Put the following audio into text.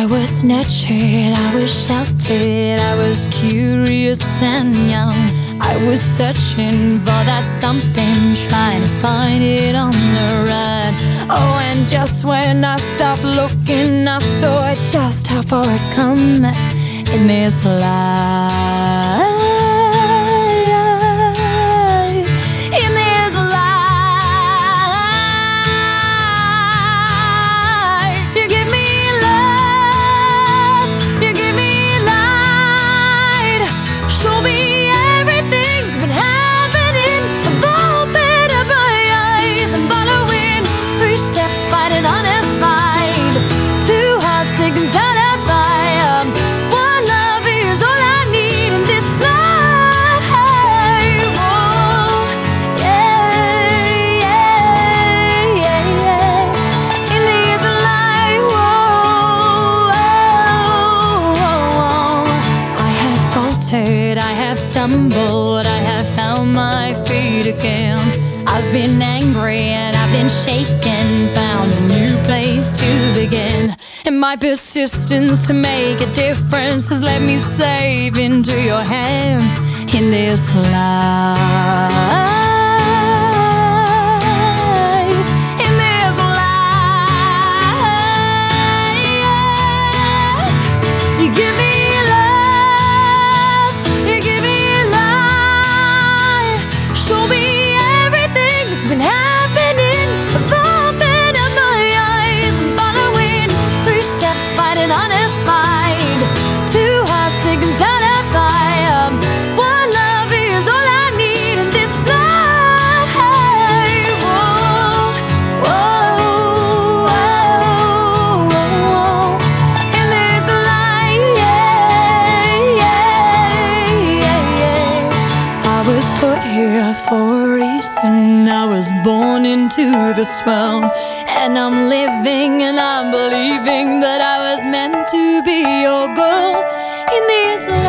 I was nurtured, I was sheltered, I was curious and young. I was searching for that something, trying to find it on the run. Oh, and just when I stopped looking, I saw just how far I'd come in this life. My feet again. I've been angry and I've been shaken, found a new place to begin. And my persistence to make a difference has let me save into your hands in this life. In this life, you give me put for a reason. I was born into this world. And I'm living and I'm believing that I was meant to be your girl in this life.